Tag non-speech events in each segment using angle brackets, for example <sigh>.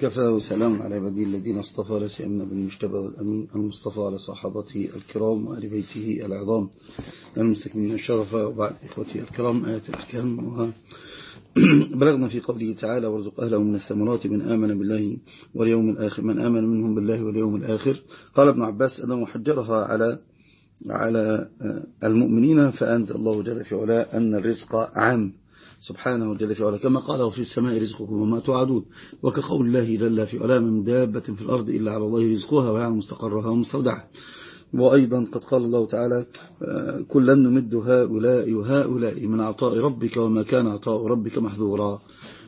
كفى وسلام على عبادي الذين اصطفى لسيمنا بالمجتبى والأمين المصطفى على صحابته الكرام وآل بيته العظام. المستكملين الشرف وبعد إخوتي الكرام آيات الأحكام. <clears throat> بلغنا في قوله تعالى وارزق أهله من الثمرات من آمن بالله واليوم الآخر من آمن منهم بالله واليوم الآخر. قال ابن عباس أنه حجرها على على المؤمنين فأنزل الله جل في علاء أن الرزق عام. سبحانه جل في علا كما قاله في السماء رزقكم وما توعدون. وكقول الله جل في علا من دابة في الأرض إلا على الله رزقها ويعلم مستقرها ومستودعها. وأيضا قد قال الله تعالى كلا نمد هؤلاء وهؤلاء من عطاء ربك وما كان عطاء ربك محذورا.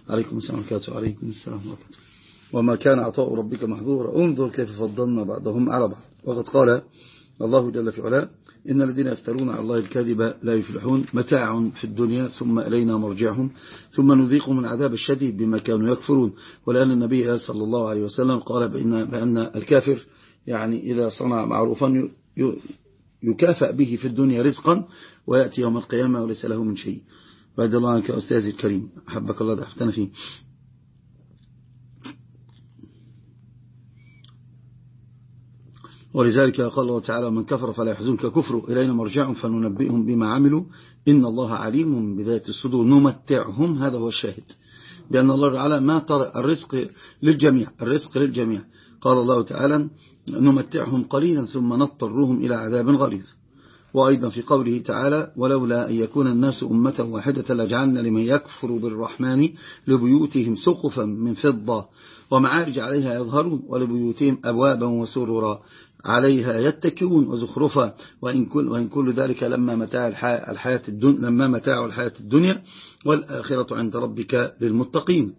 عليكم السلام عليكم عليكم السلام عليكم وما كان عطاء ربك محذورا. انظر كيف فضلنا بعضهم على بعض. وقد قال الله جل في علا إن الذين يفترون على الله الكاذب لا يفلحون متاع في الدنيا ثم إلينا مرجعهم ثم نذيقهم من عذاب الشديد بما كانوا يكفرون ولأن النبي صلى الله عليه وسلم قال بأن, بأن الكافر يعني إذا صنع معروفا يكافأ به في الدنيا رزقا ويأتي يوم القيامة وليس له من شيء. بعد الله عنك أستاذي الكريم أحبك الله دعفتنا فيه. ولذلك قال الله تعالى من كفر فلا يحزنك كفر إلينا مرجعهم فننبئهم بما عملوا. إن الله عليم بذات الصدور. نمتعهم. هذا هو الشاهد. بأن الله تعالى ما ترى الرزق للجميع. الرزق للجميع. قال الله تعالى نمتعهم قليلا ثم نضطرهم إلى عذاب غليظ. وأيضا في قوله تعالى ولولا أن يكون الناس أمة واحدة لجعلنا لمن يكفر بالرحمن لبيوتهم سقفا من فضة ومعارج عليها يظهرون ولبيوتهم أبوابا وسرورا عليها يتكئون وزخرفا. وإن كل, وإن كل ذلك لما متاع الحياة الدنيا لما متاع الحياة الدنيا والآخرة عند ربك للمتقين.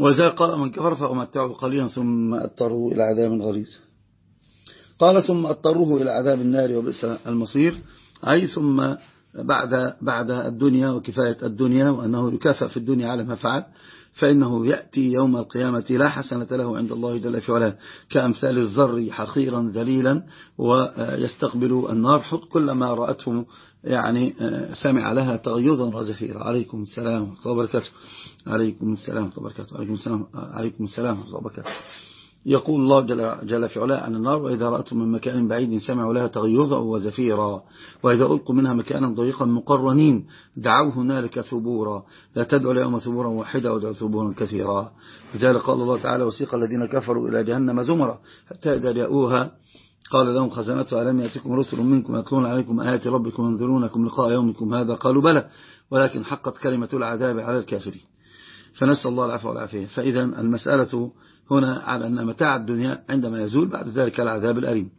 ولذلك قال من كفر فأمتعه قليلا ثم أضطره إلى عذاب غليظ. قال ثم أضطروه إلى عذاب النار وبئس المصير. أي ثم بعد بعد الدنيا وكفاية الدنيا وأنه يكافئ في الدنيا على ما فعل فإنه يأتي يوم القيامة لا حسنة له عند الله جل في علاه كأمثال الذر حقيرا ذليلا ويستقبل النار. حط كلما رأته يعني سمع لها تغيظا وزفيرا عليكم السلام ورحمة الله وبركاته. عليكم السلام ورحمة الله وبركاته. عليكم السلام عليكم السلام ورحمة الله وبركاته. يقول الله جل, جل في علاء عن النار وإذا رأتم من مكان بعيد سمعوا لها تغيظا وزفيرا. وإذا ألقوا منها مكانا ضيقا مقرنين دعوا هنالك ثبورا. لا تدعوا اليوم ثبورا واحدا ودعوا ثبورا كثيرا. لذلك قال الله تعالى وسيق الذين كفروا إلى جهنم زمرا حتى إذا جاءوها قال لهم خزنتها ألم يأتكم رسل منكم يتلون عليكم آيات ربكم وينذرونكم لقاء يومكم هذا؟ قالوا بلى ولكن حقت كلمة العذاب على الكافرين. فنسأل الله العفو والعافية. فإذا المسألة هنا على أن متاع الدنيا عندما يزول بعد ذلك العذاب الأليم.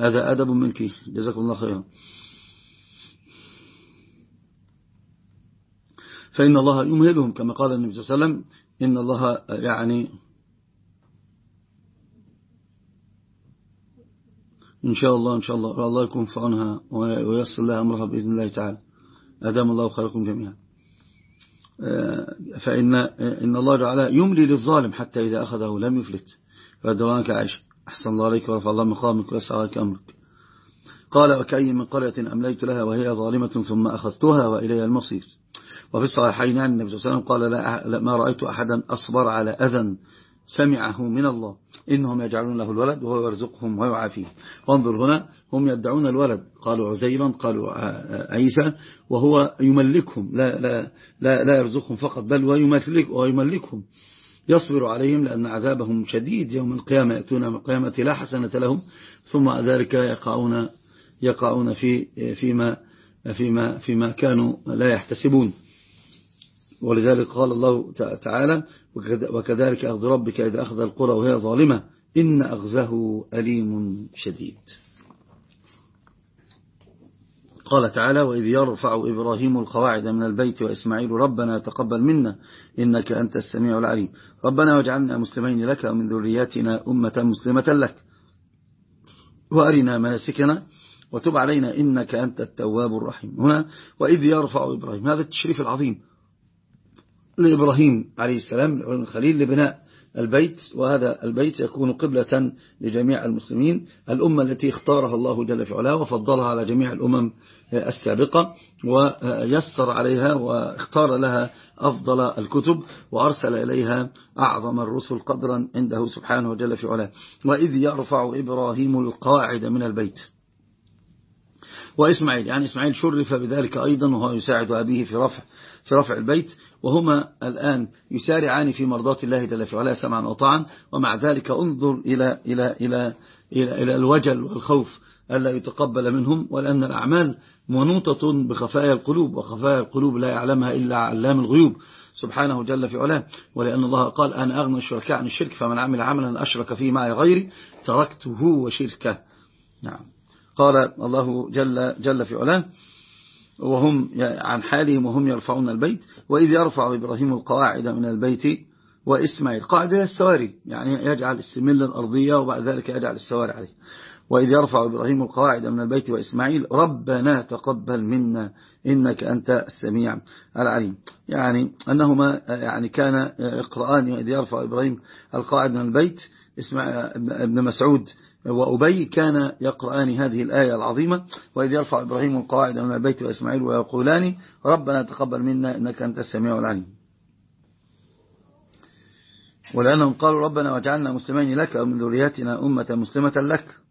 هذا أدب منك. جزاكم الله خيرا. فإن الله يمهلهم كما قال النبي صلى الله عليه وسلم. إن الله يعني إن شاء الله إن شاء الله. الله يكون في عنها ويصل لها أمرها بإذن الله تعالى. أدام الله خيركم جميعا. فإن إن الله تعالى يملي للظالم حتى إذا أخذه لم يفلت. فأدرانك عيش أحسن الله عليك ورفع الله مقامك ويسعى عليك أمرك. قال وكأي من قرية أمليت لها وهي ظالمة ثم أخذتها وإلي المصير. وفي الصحيحين عن النبي صلى الله عليه وسلم قال لا ما رأيت أحدا أصبر على أذى سمعه من الله. إنهم يجعلون له الولد وهو يرزقهم ويعافيه. وانظر هنا هم يدعون الولد. قالوا عزيرا قالوا عيسى وهو يملكهم. لا, لا, لا, لا يرزقهم فقط بل ويملك ويملكهم. يصبر عليهم لأن عذابهم شديد يوم القيامة يأتون من القيامة لا حسنة لهم. ثم ذلك يقعون يقعون في فيما فيما فيما كانوا لا يحتسبون. ولذلك قال الله تعالى وكذلك أخذ ربك إذا أخذ القرى وهي ظالمة إن أخذه أليم شديد. قال تعالى وإذ يرفع إبراهيم القواعد من البيت وإسماعيل ربنا تقبل منا إنك أنت السميع العليم. ربنا واجعلنا مسلمين لك ومن ذرياتنا أمة مسلمة لك. وأرنا مناسكنا وتب علينا إنك أنت التواب الرحيم. هنا وإذ يرفع إبراهيم. هذا التشريف العظيم. لإبراهيم عليه السلام الخليل لبناء البيت. وهذا البيت يكون قبلة لجميع المسلمين الأمة التي اختارها الله جل في علاه وفضلها على جميع الأمم السابقة ويسر عليها واختار لها أفضل الكتب وأرسل إليها أعظم الرسل قدرا عنده سبحانه وجل في علاه. وإذ يرفع إبراهيم القاعد من البيت. وإسماعيل يعني إسماعيل شرف بذلك أيضا وهو يساعد أبيه في رفع في رفع البيت. وهما الآن يسارعان في مرضات الله جل في علاه سمعا وطاعا ومع ذلك انظر إلى, إلى, إلى, إلى, إلى الوجل والخوف ألا يتقبل منهم ولأن الأعمال منوطة بخفايا القلوب وخفايا القلوب لا يعلمها إلا علام الغيوب سبحانه جل في علاه. ولأن الله قال أنا أغنى الشركاء عن الشرك فمن عمل عملا أشرك فيه معي غيري تركته وشركه. نعم. قال الله جل, جل في علاه وهم عن حالهم وهم يرفعون البيت. وإذ يرفع إبراهيم القواعد من البيت وإسماعيل. قاعدة السواري يعني يجعل السملة الأرضية وبعد ذلك يجعل السواري عليه. وإذ يرفع إبراهيم القواعد من البيت وإسماعيل ربنا تقبل منا إنك أنت السميع العليم. يعني أنهما يعني كان يقرآن وإذ يرفع إبراهيم القواعد من البيت ابن مسعود وأبي كان يقرآن هذه الآية العظيمة وإذ يرفع إبراهيم القواعد من البيت وإسماعيل ويقولان ربنا تقبل منا إنك أنت السميع العليم. ولأنهم قالوا ربنا واجعلنا مسلمين لك ومن ذرياتنا أمة مسلمة لك.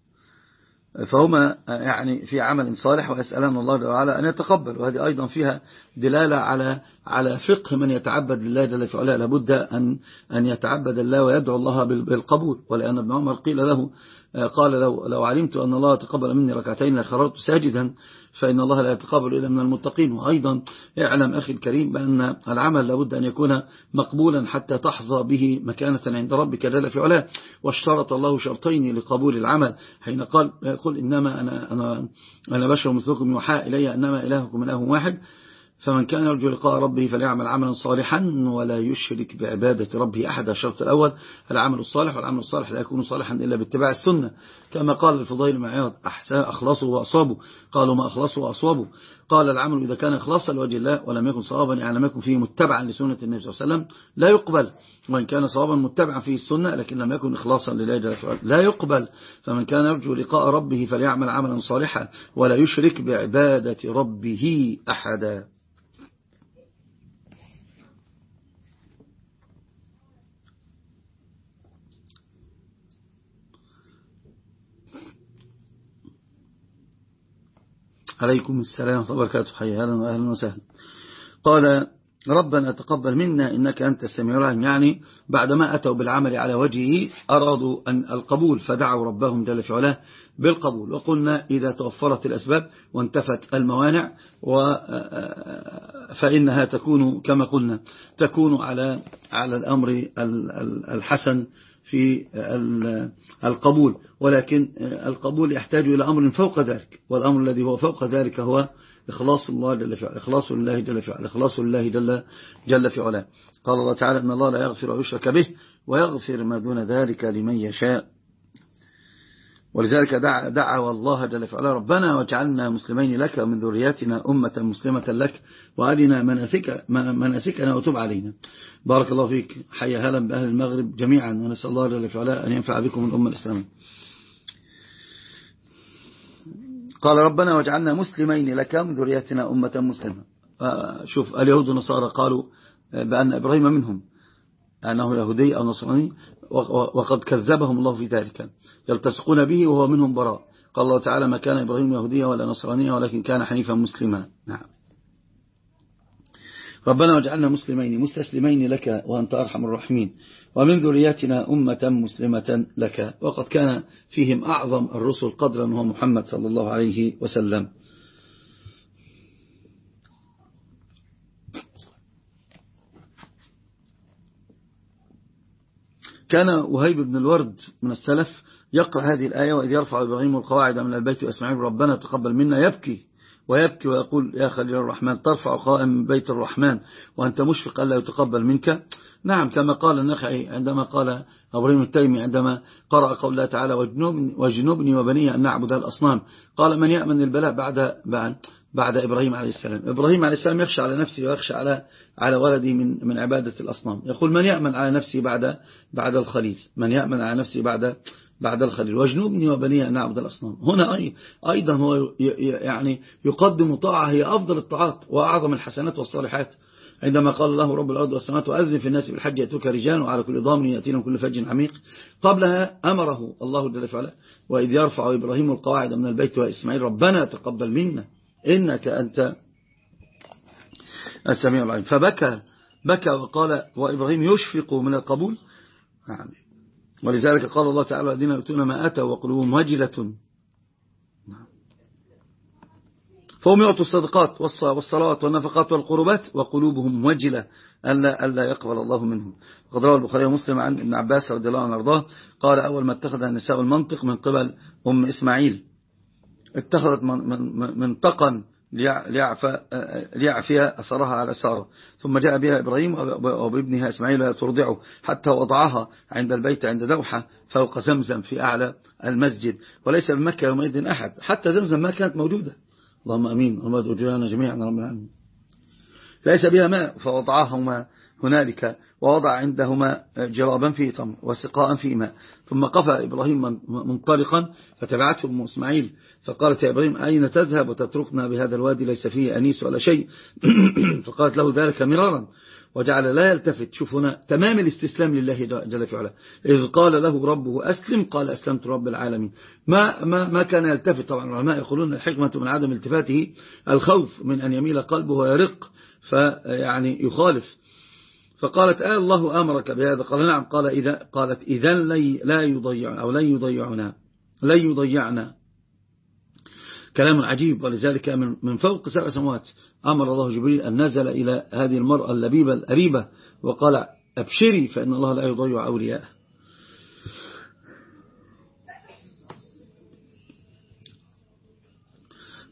فهما يعني في عمل صالح ويسألون الله جل وعلا أن يتقبل. وهذه أيضا فيها دلالة على على فقه من يتعبد لله جل في علاه. لابد أن أن يتعبد الله ويدعو الله بالقبول. ولأن ابن عمر قيل له قال لو لو علمت أن الله تقبل مني ركعتين لخررت ساجدا فإن الله لا يتقبل إلا من المتقين. وأيضا اعلم أخي الكريم بأن العمل لابد أن يكون مقبولا حتى تحظى به مكانة عند ربك جل في علاه. واشترط الله شرطين لقبول العمل حين قال يقول إنما أنا, أنا, أنا بشر مثلكم يوحى إلي أنما إلهكم إله واحد. فمن كان يرجو لقاء ربه فليعمل عملا صالحا ولا يشرك بعبادة ربه أحد الشرط الأول. العمل الصالح والعمل الصالح لا يكون صالحا إلا باتباع السنة. كما قال الفضيل معياض أخلصوا وأصابوا قالوا ما أخلصوا وأصابوا قال العمل إذا كان إخلاصا لوجه الله ولم يكن صوابا يعني لم يكن فيه متبعا لسنة النبي صلى الله عليه وسلم لا يقبل. وإن كان صوابا متبعا فيه السنة لكن لم يكن إخلاصا لله جل وعلا لا يقبل. فمن كان يرجو لقاء ربه فليعمل عملا صالحا ولا يشرك بعبادة ربه أحدا. عليكم السلام ورحمة الله وبركاته. حي أهلا وأهلا وسهلا. قال ربنا تقبل منا إنك أنت السميع العليم. يعني بعدما أتوا بالعمل على وجهه أرادوا أن القبول فدعوا ربهم جل في علاه بالقبول. وقلنا إذا توفرت الأسباب وانتفت الموانع فإنها تكون كما قلنا تكون على على الأمر الحسن في القبول. ولكن القبول يحتاج إلى أمر فوق ذلك. والأمر الذي هو فوق ذلك هو إخلاص الله جل في إخلاص لله جل في إخلاص لله جل جل في علاه. قال الله تعالى إن الله لا يغفر ويشرك به ويغفر ما دون ذلك لمن يشاء. ولذلك دعا, دعا والله جل في علاه ربنا واجعلنا مسلمين لك ومن ذرياتنا أمة مسلمة لك وأرنا مناسك مناسكنا وتب علينا. بارك الله فيك حيا هلا بأهل المغرب جميعا ونسأل الله جل في علاه أن ينفع بكم الأمة الإسلامية. قال ربنا واجعلنا مسلمين لك من ذرياتنا أمة مسلمة. شوف اليهود والنصارى قالوا بأن إبراهيم منهم أنه يهودي أو نصراني وقد كذبهم الله في ذلك يلتصقون به وهو منهم براء. قال الله تعالى ما كان إبراهيم يهوديا ولا نصرانيا ولكن كان حنيفا مسلما. نعم. ربنا واجعلنا مسلمين مستسلمين لك وأنت أرحم الراحمين. ومن ذرياتنا أمة مسلمة لك. وقد كان فيهم أعظم الرسل قدرا وهو محمد صلى الله عليه وسلم. كان وهيب بن الورد من السلف يقرأ هذه الآية وإذ يرفع إبراهيم القواعد من البيت وإسماعيل ربنا تقبل منا. يبكي ويبكي ويقول يا خليل الرحمن ترفع قائم من بيت الرحمن وأنت مشفق ألا يتقبل منك؟ نعم كما قال النخعي عندما قال أبراهيم التيمي عندما قرأ قول الله تعالى وجنوبني وبني أن نعبد الأصنام. قال من يأمن البلاء بعد, بعد بعد إبراهيم عليه السلام؟ إبراهيم عليه السلام يخشى على نفسه ويخشى على على ولده من من عبادة الأصنام. يقول من يأمن على نفسه بعد بعد الخليل؟ من يأمن على نفسه بعد بعد الخليل. واجنوبني وبني أن نعبد الأصنام. هنا أيضا هو يعني يقدم طاعة هي أفضل الطاعات وأعظم الحسنات والصالحات. عندما قال الله رب الأرض والسماوات وأذن في الناس بالحج يأتوك رجال وعلى كل ضامن يأتينا كل فج عميق. قبلها أمره الله جل وعلا وإذ يرفع إبراهيم القواعد من البيت وإسماعيل ربنا تقبل منا إنك أنت السميع العليم. فبكى بكى وقال وإبراهيم يشفق من القبول. نعم. ولذلك قال الله تعالى الذين يؤتون ما أتوا وقلوبهم وجلة فهم يعطوا الصدقات والصلوات والنفقات والقربات وقلوبهم وجلة ألا, ألا يقبل الله منهم. وقد روى البخاري ومسلم عن ابن عباس رضي الله عنه أرضاه قال أول ما اتخذ النساء المنطق من قبل أم إسماعيل. اتخذت منطقا ليعفي أثرها على سارة ثم جاء بها إبراهيم وبابنها إسماعيل ترضعه حتى وضعها عند البيت عند دوحة فوق زمزم في أعلى المسجد. وليس بمكة يومئذ أحد. حتى زمزم ما كانت موجودة. اللهم أمين. اللهم ادعو جميعا. رب العالمين ليس بها ماء فوضعهما. هنالك ووضع عندهما جرابا فيه تمر وسقاء فيه ماء. ثم قفى إبراهيم منطلقا فتبعته أم إسماعيل. فقالت يا إبراهيم أين تذهب وتتركنا بهذا الوادي؟ ليس فيه أنيس ولا شيء. <clears throat> فقالت له ذلك مرارا. وجعل لا يلتفت شوف هنا تمام الاستسلام لله جل في علاه. إذ قال له ربه أسلم. قال أسلمت رب العالمين. ما, ما, ما كان يلتفت. طبعا العلماء يقولون الحكمة من عدم التفاته. الخوف من أن يميل قلبه ويرق فيعني يخالف. فقالت آه الله أمرك بهذا. قال نعم. قال إذا قالت إذا لا يضيع أو لن يضيعنا لن يضيعنا. كلام عجيب ولذلك من فوق سبع سموات أمر الله جبريل أن نزل إلى هذه المرأة اللبيبة الأريبة وقال أبشري فإن الله لا يضيع أولياءه.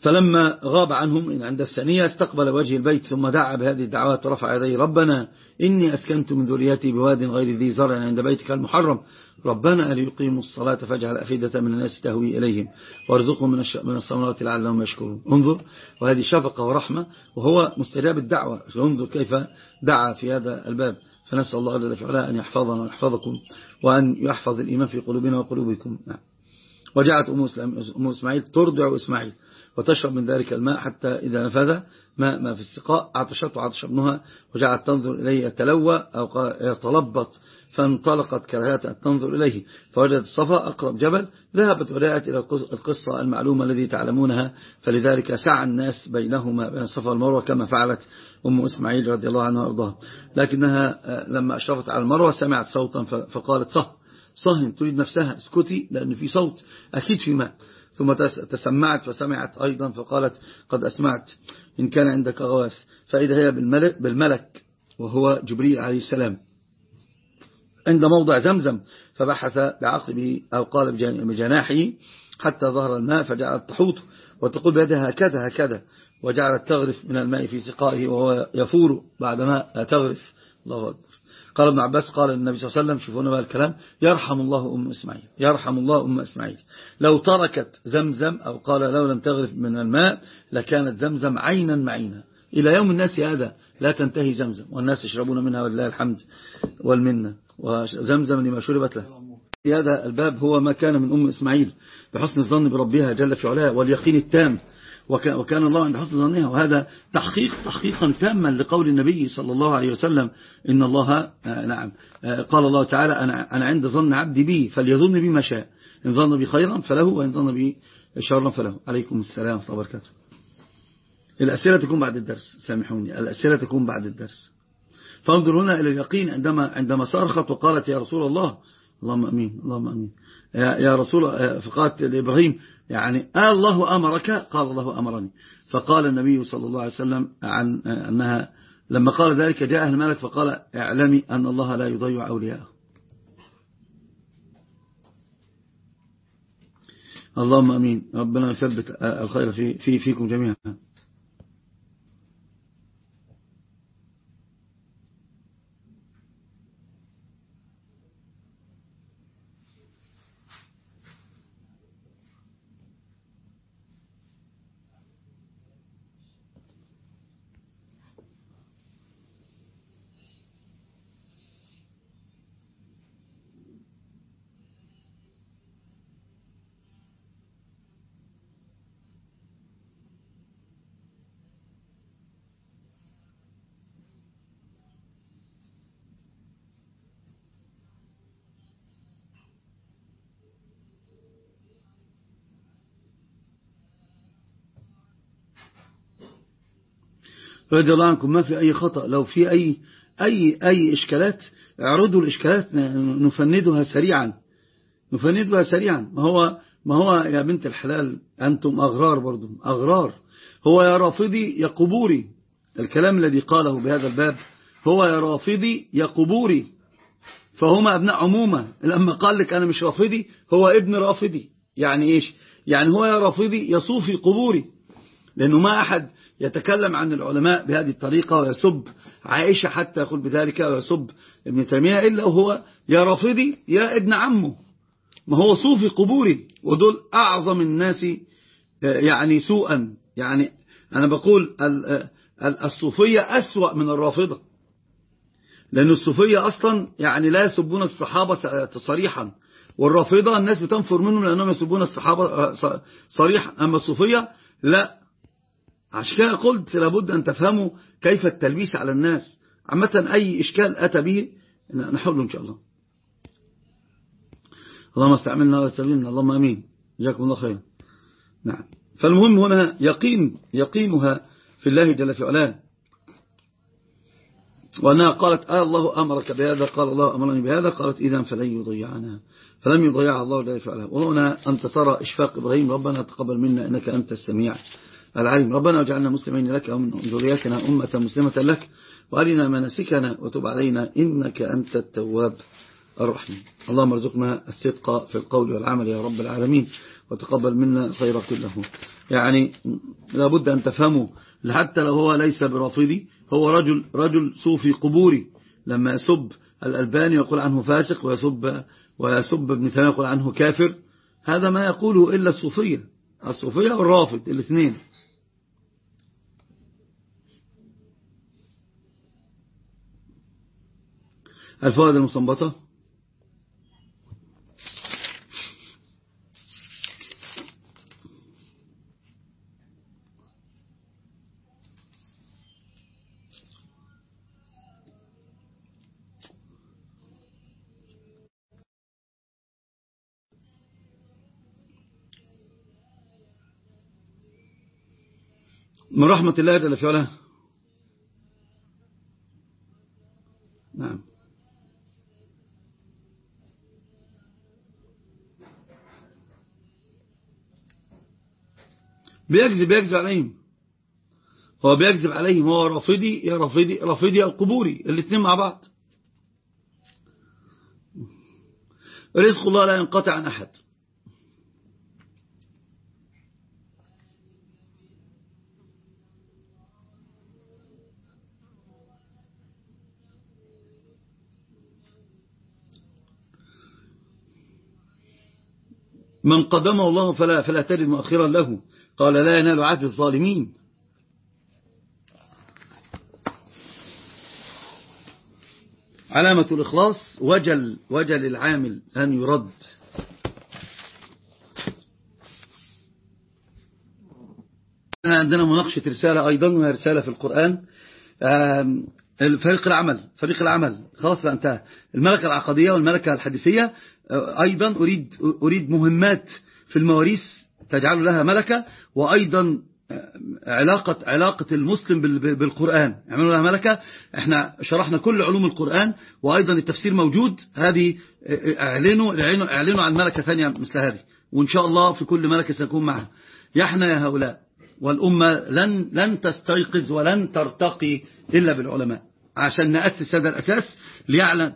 فلما غاب عنهم عند الثانية استقبل وجه البيت ثم دعا بهذه الدعوات ورفع يديه ربنا إني أسكنت من ذريتي بواد غير ذي زرع عند بيتك المحرم. ربنا ليقيموا الصلاة فاجعل أفئدة من الناس تهوي إليهم وارزقهم من من الثمرات لعلهم يشكرون. انظر وهذه شفقة ورحمة وهو مستجاب الدعوة. انظر كيف دعا في هذا الباب. فنسأل الله جل وعلا أن يحفظنا ويحفظكم وأن يحفظ الإيمان في قلوبنا وقلوبكم. نعم. وجعلت أم إسماعيل ترضع إسماعيل وتشرب من ذلك الماء حتى إذا نفذ ما, ما في السقاء. عطشت وعطش ابنها وجعلت تنظر إليه يتلوى أو يتلبط فانطلقت كرهات أن تنظر إليه. فوجدت الصفا أقرب جبل ذهبت ورأت إلى القصة المعلومة الذي تعلمونها. فلذلك سعى الناس بينهما بين الصفا والمروة كما فعلت أم إسماعيل رضي الله عنها وأرضاها. لكنها لما أشرفت على المروة سمعت صوتا فقالت صه. صهن تريد نفسها اسكتي لأن في صوت. أكيد في ماء. ثم تسمعت فسمعت أيضا فقالت قد أسمعت. إن كان عندك غواث. فإذا هي بالملك, بالملك وهو جبريل عليه السلام. عند موضع زمزم فبحث بعقبه أو قال بجناحه حتى ظهر الماء فجعلت تحوط وتقول بيدها هكذا هكذا. وجعلت تغرف من الماء في سقائه وهو يفور بعدما تغرف. الله أكبر. قال ابن عباس قال النبي صلى الله عليه وسلم شوفونا بقى الكلام يرحم الله أم إسماعيل يرحم الله أم إسماعيل. لو تركت زمزم أو قال لو لم تغرف من الماء لكانت زمزم عينا معينا. إلى يوم الناس هذا لا تنتهي زمزم والناس يشربون منها ولله الحمد والمنة وزمزم لما شربت له. هذا الباب هو ما كان من أم إسماعيل بحسن الظن بربها جل في علاه واليقين التام وكان الله عند حسن ظنها. وهذا تحقيق تحقيقا تاما لقول النبي صلى الله عليه وسلم إن الله آه، نعم آه، قال الله تعالى أنا, أنا عند ظن عبدي بي فليظن بي ما شاء. إن ظن بي خيرا فله وإن ظن بي شرا فله. عليكم السلام ورحمة الله وبركاته. الأسئلة تكون بعد الدرس سامحوني. الأسئلة تكون بعد الدرس. فانظر هنا إلى اليقين عندما عندما صرخت وقالت يا رسول الله اللهم أمين اللهم أمين. يا رسول آه، فقالت لإبراهيم يعني الله أمرك قال الله أمرني. فقال النبي صلى الله عليه وسلم عن آه، أنها لما قال ذلك جاء الملك فقال اعلمي أن الله لا يضيع أولياءه. اللهم أمين. ربنا يثبت آه، الخير في, في فيكم جميعا. رضي الله عنكم ما في أي خطأ. لو في أي أي أي إشكالات اعرضوا الإشكالات نفندها سريعا. نفندها سريعا. ما هو ما هو يا بنت الحلال أنتم أغرار برضو أغرار. هو يا رافضي يا قبوري. الكلام الذي قاله بهذا الباب هو يا رافضي يا قبوري. فهما أبناء عمومة. لما قال لك أنا مش رافضي هو ابن رافضي. يعني إيش؟ يعني هو يا رافضي يا صوفي قبوري. لأنه ما أحد يتكلم عن العلماء بهذه الطريقة ويسب عائشة حتى يقول بذلك ويسب ابن تيمية إلا هو يا رافضي يا ابن عمه. ما هو صوفي قبوري ودول أعظم الناس يعني سوءا. يعني أنا بقول الصوفية أسوأ من الرافضة. لأن الصوفية أصلا يعني لا يسبون الصحابة صريحا. والرافضة الناس بتنفر منهم لأنهم يسبون الصحابة صريحا. أما الصوفية لا. عشان كده قلت لابد أن تفهموا كيف التلبيس على الناس. عامة أي إشكال أتى به نحله إن شاء الله. اللهم استعملنا ويستعملنا اللهم أمين. جزاكم الله خير نعم. فالمهم هنا يقين يقينها في الله جل في علاه. وأنها قالت آه الله أمرك بهذا. قال الله أمرني بهذا. قالت إذا فلن يضيعنا. فلم يضيع الله جل في علاه. وهنا أنت ترى إشفاق إبراهيم. ربنا تقبل منا إنك أنت السميع العليم ربنا واجعلنا مسلمين لك ومن ذريتنا أمة مسلمة لك. وأرنا مناسكنا وتب علينا إنك أنت التواب الرحيم. اللهم ارزقنا الصدق في القول والعمل يا رب العالمين. وتقبل منا خير كله. يعني لابد أن تفهموا. حتى لو هو ليس برافضي هو رجل رجل صوفي قبوري. لما يسب الألباني يقول عنه فاسق ويسب ويسب ابن تيمية يقول عنه كافر. هذا ما يقوله إلا الصوفية. الصوفية والرافض الإثنين. الفوائد المستنبطة؟ من رحمة الله جل في علاه نعم بيكذب بيكذب عليهم. هو بيكذب عليهم هو رافضي يا رافضي رافضي القبوري الاثنين مع بعض. رزق الله لا ينقطع عن أحد. من قدمه الله فلا, فلا تجد مؤخرا له. قال لا ينال عهد الظالمين. علامة الإخلاص وجل, وجل العامل أن يرد. عندنا مناقشة رسالة أيضا وهي رسالة في القرآن. فريق العمل فريق العمل. خلاص انتهى. الملكة العقدية والملكة الحديثية أيضا أريد, أريد مهمات في المواريث. تجعل لها ملكة وأيضا علاقة علاقة المسلم بالقرآن. يعملوا لها ملكة. إحنا شرحنا كل علوم القرآن وأيضا التفسير موجود. هذه اعلنوا, اعلنوا, اعلنوا عن ملكة ثانية مثل هذه. وإن شاء الله في كل ملكة سنكون معها. يحنا يا هؤلاء والأمة لن, لن تستيقظ ولن ترتقي إلا بالعلماء. عشان نأسس هذا الأساس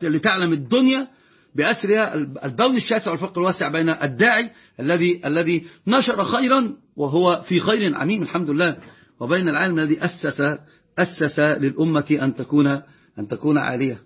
لتعلم الدنيا بأسرها البون الشاسع والفرق الواسع بين الداعي الذي الذي نشر خيرا وهو في خير عميم الحمد لله. وبين العالم الذي أسس أسس للأمة أن تكون أن تكون عالية.